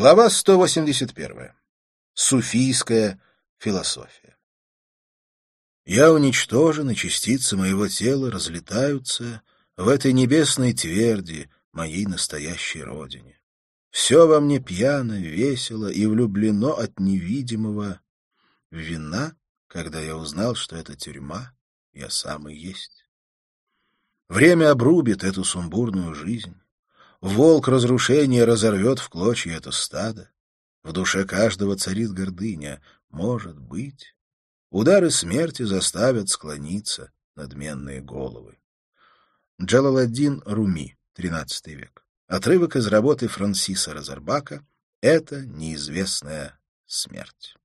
Глава 181. Суфийская философия. Я уничтожен, и частицы моего тела разлетаются в этой небесной тверди, моей настоящей родине. Все во мне пьяно, весело и влюблено от невидимого вина, когда я узнал, что это тюрьма, я сам и есть. Время обрубит эту сумбурную жизнь. Волк разрушения разорвет в клочья это стадо. В душе каждого царит гордыня. Может быть, удары смерти заставят склониться надменные головы. Джалаладдин Руми, XIII век. Отрывок из работы Франсиса Розарбака «Это неизвестная смерть».